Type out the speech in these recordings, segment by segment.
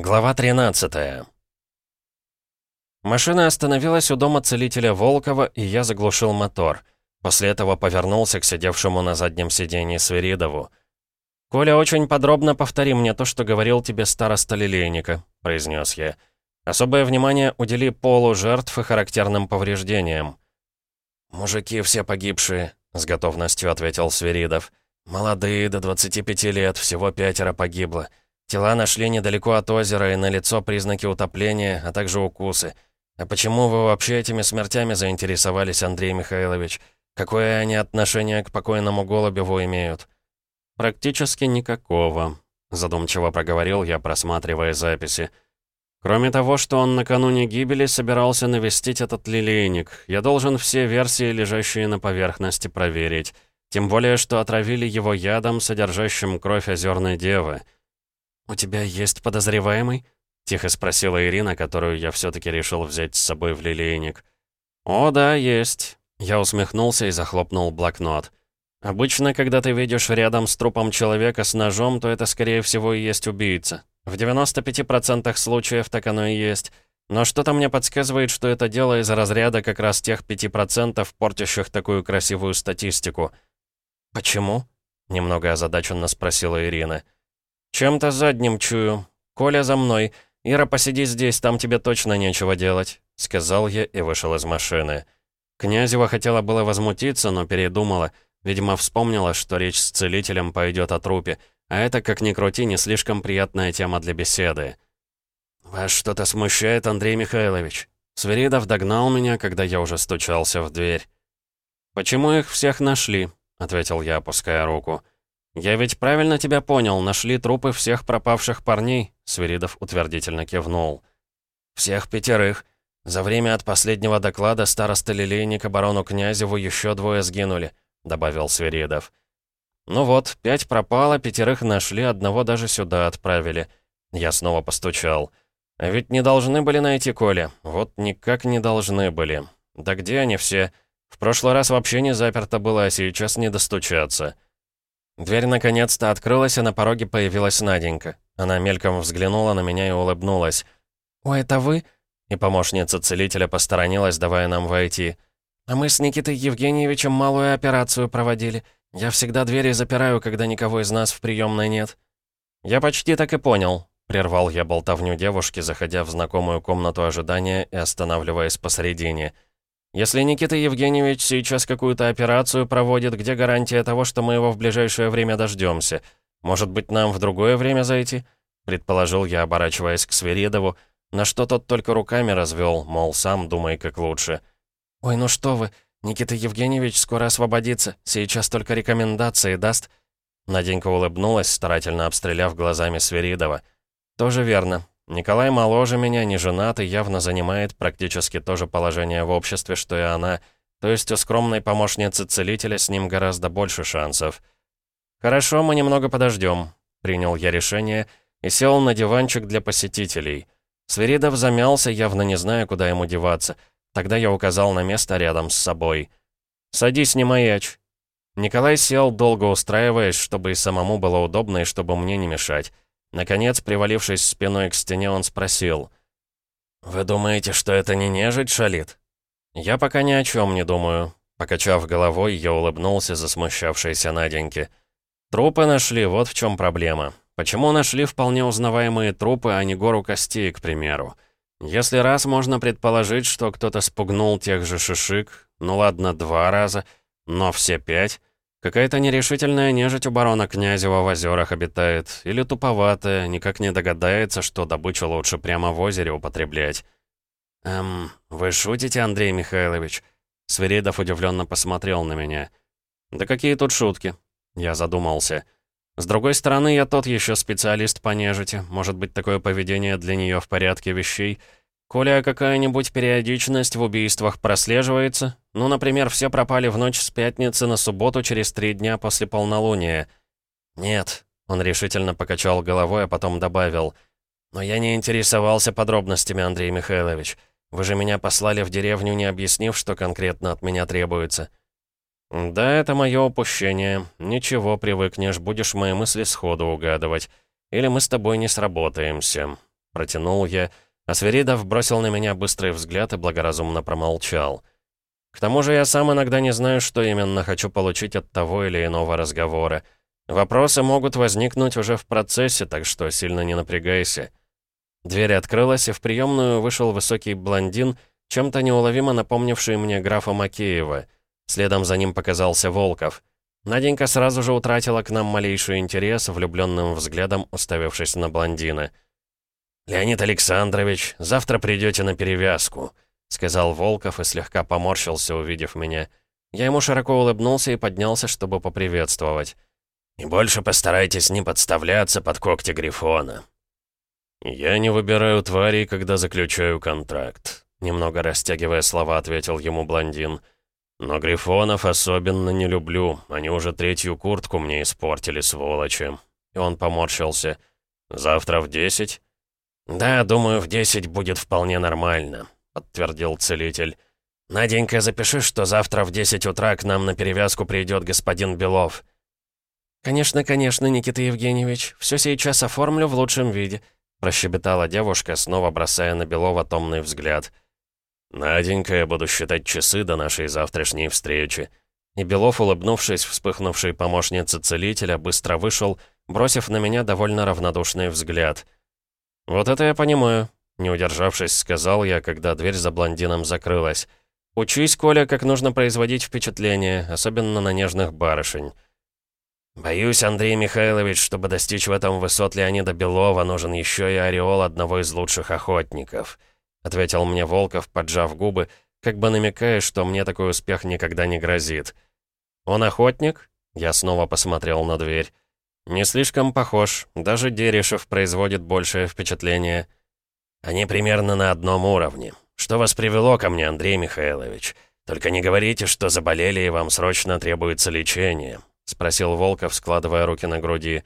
Глава 13 Машина остановилась у дома целителя Волкова, и я заглушил мотор. После этого повернулся к сидевшему на заднем сиденье Свиридову. «Коля, очень подробно повтори мне то, что говорил тебе староста Лилейника», — произнес я. «Особое внимание удели полу жертв и характерным повреждениям». «Мужики все погибшие», — с готовностью ответил Свиридов. «Молодые, до 25 лет, всего пятеро погибло. Тела нашли недалеко от озера и на лицо признаки утопления, а также укусы. А почему вы вообще этими смертями заинтересовались, Андрей Михайлович? Какое они отношение к покойному Голубеву имеют? Практически никакого, задумчиво проговорил я, просматривая записи. Кроме того, что он накануне гибели собирался навестить этот лилейник, я должен все версии, лежащие на поверхности, проверить. Тем более, что отравили его ядом, содержащим кровь озерной девы. «У тебя есть подозреваемый?» — тихо спросила Ирина, которую я все-таки решил взять с собой в лилейник. «О, да, есть». Я усмехнулся и захлопнул блокнот. «Обычно, когда ты видишь рядом с трупом человека с ножом, то это, скорее всего, и есть убийца. В 95% случаев так оно и есть. Но что-то мне подсказывает, что это дело из разряда как раз тех 5%, портящих такую красивую статистику». «Почему?» — немного озадаченно спросила Ирина. «Ирина». «Чем-то задним чую. Коля за мной. Ира, посиди здесь, там тебе точно нечего делать», — сказал я и вышел из машины. Князева хотела было возмутиться, но передумала. Видимо, вспомнила, что речь с целителем пойдет о трупе, а это, как ни крути, не слишком приятная тема для беседы. «Вас что-то смущает, Андрей Михайлович?» Сверидов догнал меня, когда я уже стучался в дверь. «Почему их всех нашли?» — ответил я, опуская руку. «Я ведь правильно тебя понял, нашли трупы всех пропавших парней», — Свиридов утвердительно кивнул. «Всех пятерых. За время от последнего доклада староста Лилейника барону Князеву еще двое сгинули», — добавил Свиридов. «Ну вот, пять пропало, пятерых нашли, одного даже сюда отправили». Я снова постучал. «А ведь не должны были найти Коля. Вот никак не должны были. Да где они все? В прошлый раз вообще не заперто было, а сейчас не достучаться». Дверь наконец-то открылась, и на пороге появилась Наденька. Она мельком взглянула на меня и улыбнулась. «Ой, это вы?» И помощница целителя посторонилась, давая нам войти. «А мы с Никитой Евгеньевичем малую операцию проводили. Я всегда двери запираю, когда никого из нас в приемной нет». «Я почти так и понял», — прервал я болтовню девушки, заходя в знакомую комнату ожидания и останавливаясь посередине. «Я если Никита Евгеньевич сейчас какую-то операцию проводит, где гарантия того, что мы его в ближайшее время дождемся? Может быть, нам в другое время зайти?» Предположил я, оборачиваясь к Сверидову, на что тот только руками развел, мол, сам думай, как лучше. «Ой, ну что вы, Никита Евгеньевич скоро освободится, сейчас только рекомендации даст». Наденька улыбнулась, старательно обстреляв глазами Сверидова. «Тоже верно. Николай моложе меня, не женат и явно занимает практически то же положение в обществе, что и она, то есть у скромной помощницы целителя с ним гораздо больше шансов. «Хорошо, мы немного подождем», — принял я решение и сел на диванчик для посетителей. Свиридов замялся, явно не зная, куда ему деваться. Тогда я указал на место рядом с собой. «Садись, не маячь». Николай сел, долго устраиваясь, чтобы и самому было удобно, и чтобы мне не мешать. Наконец, привалившись спиной к стене, он спросил. «Вы думаете, что это не нежить шалит?» «Я пока ни о чем не думаю». Покачав головой, я улыбнулся засмущавшейся Наденьке. «Трупы нашли, вот в чем проблема. Почему нашли вполне узнаваемые трупы, а не гору костей, к примеру? Если раз можно предположить, что кто-то спугнул тех же шишик, ну ладно, два раза, но все пять, Какая-то нерешительная нежить у барона Князева в озерах обитает, или туповатая, никак не догадается, что добычу лучше прямо в озере употреблять. «Эм, вы шутите, Андрей Михайлович?» Свиридов удивленно посмотрел на меня. «Да какие тут шутки?» Я задумался. «С другой стороны, я тот еще специалист по нежити. Может быть, такое поведение для нее в порядке вещей — Коли какая-нибудь периодичность в убийствах прослеживается, ну, например, все пропали в ночь с пятницы на субботу через три дня после полнолуния. Нет, он решительно покачал головой, а потом добавил. Но я не интересовался подробностями, Андрей Михайлович. Вы же меня послали в деревню, не объяснив, что конкретно от меня требуется. Да, это мое упущение. Ничего, привыкнешь, будешь мои мысли сходу угадывать. Или мы с тобой не сработаемся. протянул я, а Сверидов бросил на меня быстрый взгляд и благоразумно промолчал. К тому же я сам иногда не знаю, что именно хочу получить от того или иного разговора. Вопросы могут возникнуть уже в процессе, так что сильно не напрягайся. Дверь открылась, и в приемную вышел высокий блондин, чем-то неуловимо напомнивший мне графа Макеева. Следом за ним показался Волков. Наденька сразу же утратила к нам малейший интерес, влюбленным взглядом уставившись на блондина. «Леонид Александрович, завтра придете на перевязку», — сказал Волков и слегка поморщился, увидев меня. Я ему широко улыбнулся и поднялся, чтобы поприветствовать. «И больше постарайтесь не подставляться под когти Грифона». «Я не выбираю тварей, когда заключаю контракт», — немного растягивая слова, ответил ему блондин. «Но Грифонов особенно не люблю. Они уже третью куртку мне испортили, сволочи». И он поморщился. «Завтра в десять?» «Да, думаю, в десять будет вполне нормально», подтвердил целитель. «Наденька, запиши, что завтра в 10 утра к нам на перевязку придет господин Белов». «Конечно, конечно, Никита Евгеньевич. Все сейчас оформлю в лучшем виде», прощебетала девушка, снова бросая на Белова томный взгляд. «Наденька, я буду считать часы до нашей завтрашней встречи». И Белов, улыбнувшись вспыхнувшей помощнице целителя, быстро вышел, бросив на меня довольно равнодушный взгляд. «Вот это я понимаю. Не удержавшись, сказал я, когда дверь за блондином закрылась. «Учись, Коля, как нужно производить впечатление, особенно на нежных барышень». «Боюсь, Андрей Михайлович, чтобы достичь в этом высот Леонида Белова, нужен еще и ореол одного из лучших охотников», ответил мне Волков, поджав губы, как бы намекая, что мне такой успех никогда не грозит. «Он охотник?» Я снова посмотрел на дверь. «Не слишком похож, даже Дерешев производит большее впечатление». Они примерно на одном уровне. Что вас привело ко мне, Андрей Михайлович? Только не говорите, что заболели и вам срочно требуется лечение», — спросил Волков, складывая руки на груди.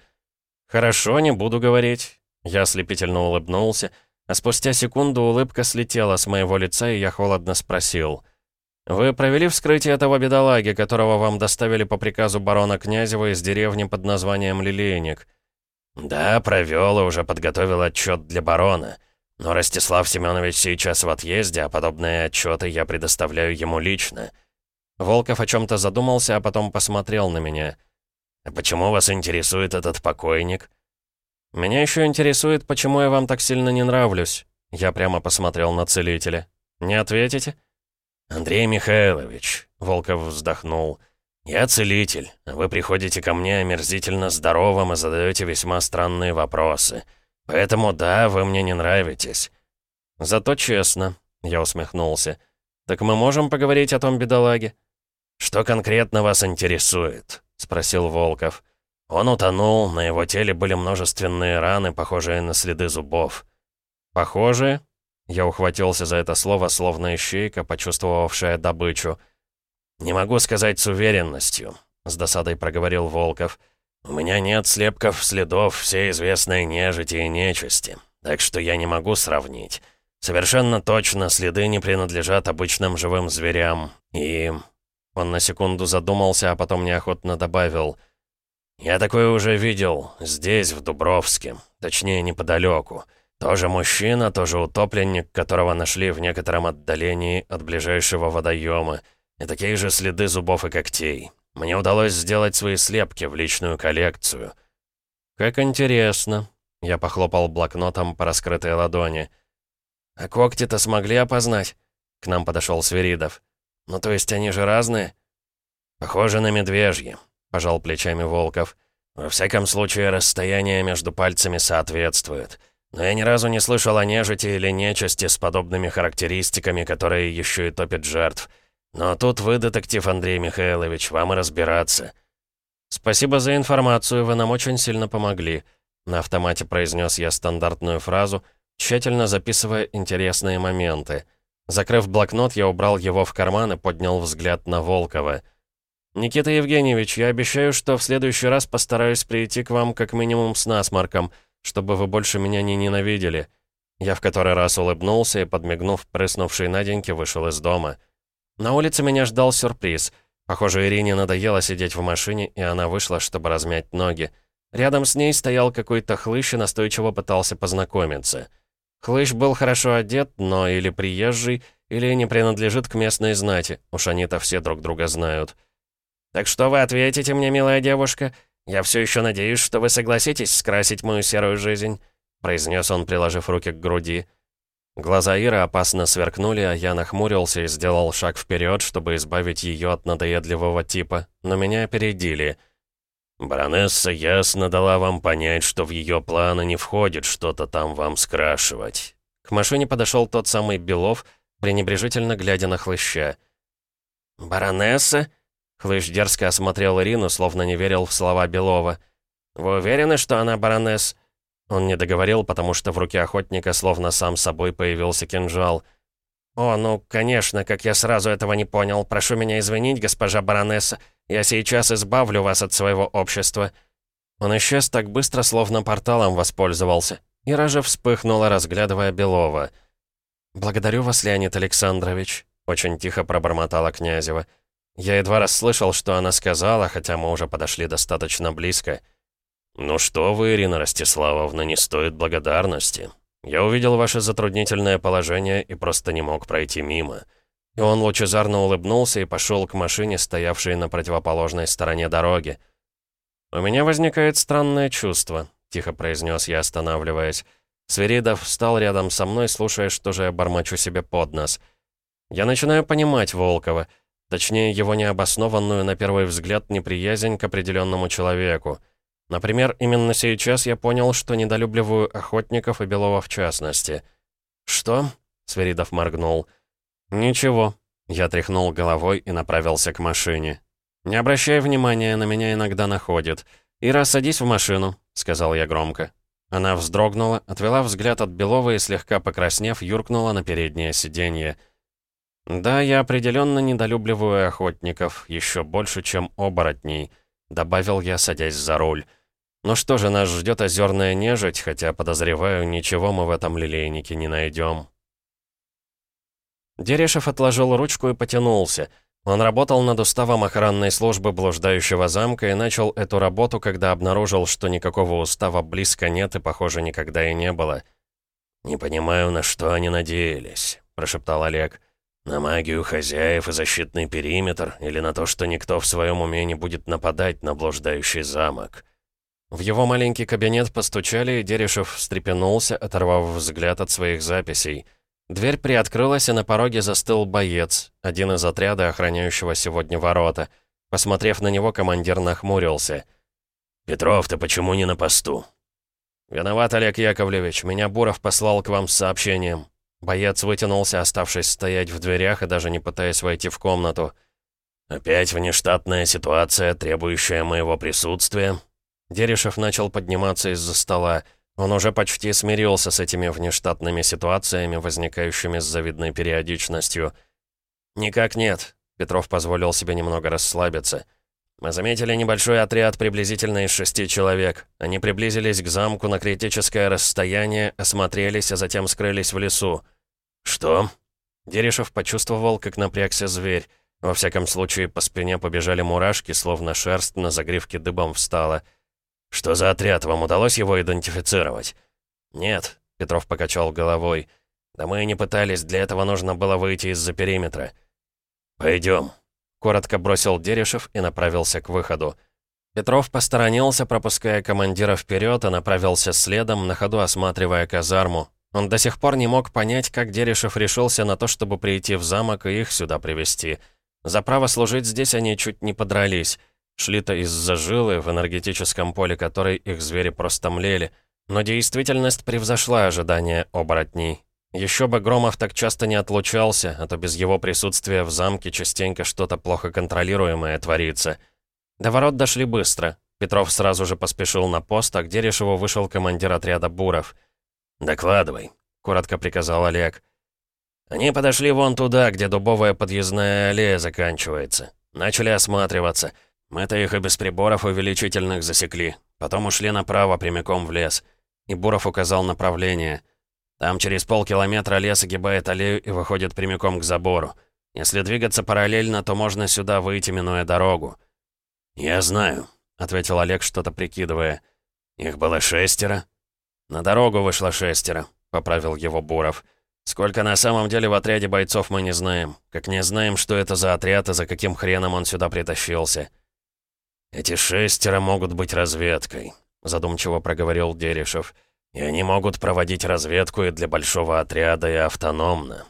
«Хорошо, не буду говорить». Я ослепительно улыбнулся, а спустя секунду улыбка слетела с моего лица, и я холодно спросил. «Вы провели вскрытие этого бедолаги, которого вам доставили по приказу барона Князева из деревни под названием Лилейник?» «Да, провел и уже подготовил отчет для барона». Но Ростислав Семенович сейчас в отъезде, а подобные отчеты я предоставляю ему лично. Волков о чем-то задумался, а потом посмотрел на меня. «А почему вас интересует этот покойник?» «Меня еще интересует, почему я вам так сильно не нравлюсь». Я прямо посмотрел на целителя. «Не ответите?» «Андрей Михайлович», — Волков вздохнул, — «я целитель. Вы приходите ко мне омерзительно здоровым и задаете весьма странные вопросы». Поэтому да, вы мне не нравитесь». «Зато честно», — я усмехнулся. «Так мы можем поговорить о том бедолаге?» «Что конкретно вас интересует?» — спросил Волков. Он утонул, на его теле были множественные раны, похожие на следы зубов. «Похожие?» Я ухватился за это слово, словно ищейка, почувствовавшая добычу. «Не могу сказать с уверенностью», — с досадой проговорил Волков. «У меня нет слепков следов всей известной нежити и нечисти, так что я не могу сравнить. Совершенно точно следы не принадлежат обычным живым зверям, и...» Он на секунду задумался, а потом неохотно добавил. «Я такое уже видел, здесь, в Дубровске, точнее, неподалеку. Тоже мужчина, тоже утопленник, которого нашли в некотором отдалении от ближайшего водоема, и такие же следы зубов и когтей. Мне удалось сделать свои слепки в личную коллекцию. Как интересно. Я похлопал блокнотом по раскрытой ладони. А когти-то смогли опознать? К нам подошел Свиридов. Ну то есть они же разные? Похоже на медвежьи, пожал плечами Волков. Во всяком случае, расстояние между пальцами соответствует. Но я ни разу не слышал о нежити или нечисти с подобными характеристиками, которые еще и топят жертв. Но тут вы, детектив Андрей Михайлович, вам и разбираться». «Спасибо за информацию, вы нам очень сильно помогли», — на автомате произнес я стандартную фразу, тщательно записывая интересные моменты. Закрыв блокнот, я убрал его в карман и поднял взгляд на Волкова. «Никита Евгеньевич, я обещаю, что в следующий раз постараюсь прийти к вам как минимум с насморком, чтобы вы больше меня не ненавидели». Я в который раз улыбнулся и, подмигнув прыснувшей Наденьке, вышел из дома. На улице меня ждал сюрприз. Похоже, Ирине надоело сидеть в машине, и она вышла, чтобы размять ноги. Рядом с ней стоял какой-то хлыщ и настойчиво пытался познакомиться. Хлыщ был хорошо одет, но или приезжий, или не принадлежит к местной знати. Уж они-то все друг друга знают. «Так что вы ответите мне, милая девушка? Я все еще надеюсь, что вы согласитесь скрасить мою серую жизнь», произнес он, приложив руки к груди. Глаза Иры опасно сверкнули, а я нахмурился и сделал шаг вперед, чтобы избавить ее от надоедливого типа, но меня опередили. «Баронесса ясно дала вам понять, что в ее планы не входит что-то там вам скрашивать». К машине подошел тот самый Белов, пренебрежительно глядя на хлыща. «Баронесса?» Хлыщ дерзко осмотрел Ирину, словно не верил в слова Белова. «Вы уверены, что она баронесс?» Он не договорил, потому что в руке охотника словно сам собой появился кинжал. «О, ну, конечно, как я сразу этого не понял. Прошу меня извинить, госпожа баронесса. Я сейчас избавлю вас от своего общества». Он исчез так быстро, словно порталом воспользовался. Ира же вспыхнула, разглядывая Белова. «Благодарю вас, Леонид Александрович», — очень тихо пробормотала Князева. Я едва расслышал, что она сказала, хотя мы уже подошли достаточно близко. «Ну что вы, Ирина Ростиславовна, не стоит благодарности. Я увидел ваше затруднительное положение и просто не мог пройти мимо». И он лучезарно улыбнулся и пошел к машине, стоявшей на противоположной стороне дороги. «У меня возникает странное чувство», — тихо произнес я, останавливаясь. Свиридов встал рядом со мной, слушая, что же я бормочу себе под нос. «Я начинаю понимать Волкова, точнее, его необоснованную, на первый взгляд, неприязнь к определенному человеку». Например, именно сейчас я понял, что недолюбливаю охотников и Белова в частности. «Что?» — Сверидов моргнул. «Ничего». Я тряхнул головой и направился к машине. «Не обращай внимания, на меня иногда находит. Ира, садись в машину», — сказал я громко. Она вздрогнула, отвела взгляд от Белова и, слегка покраснев, юркнула на переднее сиденье. «Да, я определенно недолюбливаю охотников, еще больше, чем оборотней», — добавил я, садясь за руль. Ну что же, нас ждет озерная нежить, хотя, подозреваю, ничего мы в этом лилейнике не найдем. Дерешев отложил ручку и потянулся. Он работал над уставом охранной службы блуждающего замка и начал эту работу, когда обнаружил, что никакого устава близко нет и, похоже, никогда и не было. «Не понимаю, на что они надеялись», — прошептал Олег. «На магию хозяев и защитный периметр, или на то, что никто в своем уме не будет нападать на блуждающий замок?» В его маленький кабинет постучали, и Дерешев встрепенулся, оторвав взгляд от своих записей. Дверь приоткрылась, и на пороге застыл боец, один из отряда, охраняющего сегодня ворота. Посмотрев на него, командир нахмурился. «Петров, ты почему не на посту?» «Виноват, Олег Яковлевич. Меня Буров послал к вам с сообщением». Боец вытянулся, оставшись стоять в дверях и даже не пытаясь войти в комнату. «Опять внештатная ситуация, требующая моего присутствия?» Дерешев начал подниматься из-за стола. Он уже почти смирился с этими внештатными ситуациями, возникающими с завидной периодичностью. «Никак нет», — Петров позволил себе немного расслабиться. «Мы заметили небольшой отряд приблизительно из шести человек. Они приблизились к замку на критическое расстояние, осмотрелись, а затем скрылись в лесу». «Что?» Дерешев почувствовал, как напрягся зверь. Во всяком случае, по спине побежали мурашки, словно шерсть на загривке дыбом встала. «Что за отряд? Вам удалось его идентифицировать?» «Нет», — Петров покачал головой. «Да мы и не пытались, для этого нужно было выйти из-за периметра». «Пойдем», — коротко бросил Дерешев и направился к выходу. Петров посторонился, пропуская командира вперед, и направился следом, на ходу осматривая казарму. Он до сих пор не мог понять, как Дерешев решился на то, чтобы прийти в замок и их сюда привести. За право служить здесь они чуть не подрались. Шли-то из-за жилы, в энергетическом поле которой их звери просто млели. Но действительность превзошла ожидания оборотней. Еще бы Громов так часто не отлучался, а то без его присутствия в замке частенько что-то плохо контролируемое творится. До ворот дошли быстро. Петров сразу же поспешил на пост, а к Дерешеву вышел командир отряда Буров. «Докладывай», — коротко приказал Олег. Они подошли вон туда, где дубовая подъездная аллея заканчивается. Начали осматриваться — мы-то их и без приборов увеличительных засекли. Потом ушли направо, прямиком в лес. И Буров указал направление. Там через полкилометра лес огибает аллею и выходит прямиком к забору. Если двигаться параллельно, то можно сюда выйти, минуя дорогу. «Я знаю», — ответил Олег, что-то прикидывая. «Их было шестеро?» «На дорогу вышло шестеро. поправил его Буров. «Сколько на самом деле в отряде бойцов мы не знаем. Как не знаем, что это за отряд и за каким хреном он сюда притащился». «Эти шестеро могут быть разведкой», — задумчиво проговорил Дерешев. «И они могут проводить разведку и для большого отряда, и автономно».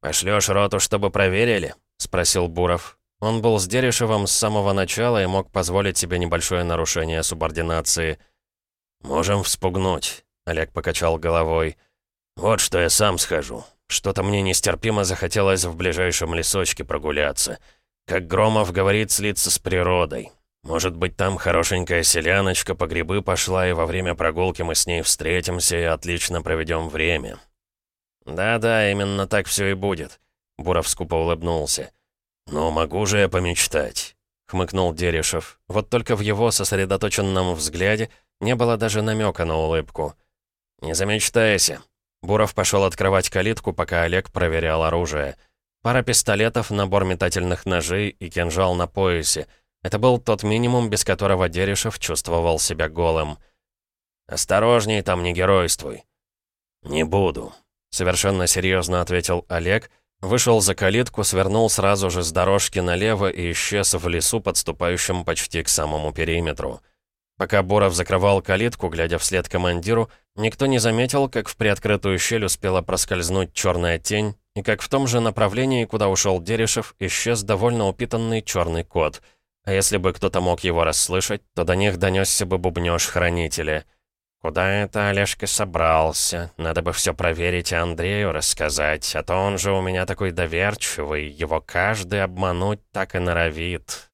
«Пошлёшь роту, чтобы проверили?» — спросил Буров. Он был с Дерешевым с самого начала и мог позволить себе небольшое нарушение субординации. «Можем вспугнуть», — Олег покачал головой. «Вот что я сам схожу. Что-то мне нестерпимо захотелось в ближайшем лесочке прогуляться. Как Громов говорит, слиться с природой. Может быть, там хорошенькая селяночка по грибы пошла, и во время прогулки мы с ней встретимся и отлично проведем время». «Да-да, именно так все и будет», — Буров скупо улыбнулся. «Но могу же я помечтать», — хмыкнул Дерешев. Вот только в его сосредоточенном взгляде не было даже намека на улыбку. «Не замечтайся». Буров пошел открывать калитку, пока Олег проверял оружие. Пара пистолетов, набор метательных ножей и кинжал на поясе — это был тот минимум, без которого Дерешев чувствовал себя голым. «Осторожней там, не геройствуй». «Не буду», — совершенно серьезно ответил Олег, вышел за калитку, свернул сразу же с дорожки налево и исчез в лесу, подступающем почти к самому периметру. Пока Боров закрывал калитку, глядя вслед командиру, никто не заметил, как в приоткрытую щель успела проскользнуть черная тень, и как в том же направлении, куда ушел Дерешев, исчез довольно упитанный черный кот — а если бы кто-то мог его расслышать, то до них донесся бы бубнёж хранителя. Куда это Олежка собрался? Надо бы все проверить и Андрею рассказать, а то он же у меня такой доверчивый, его каждый обмануть так и норовит.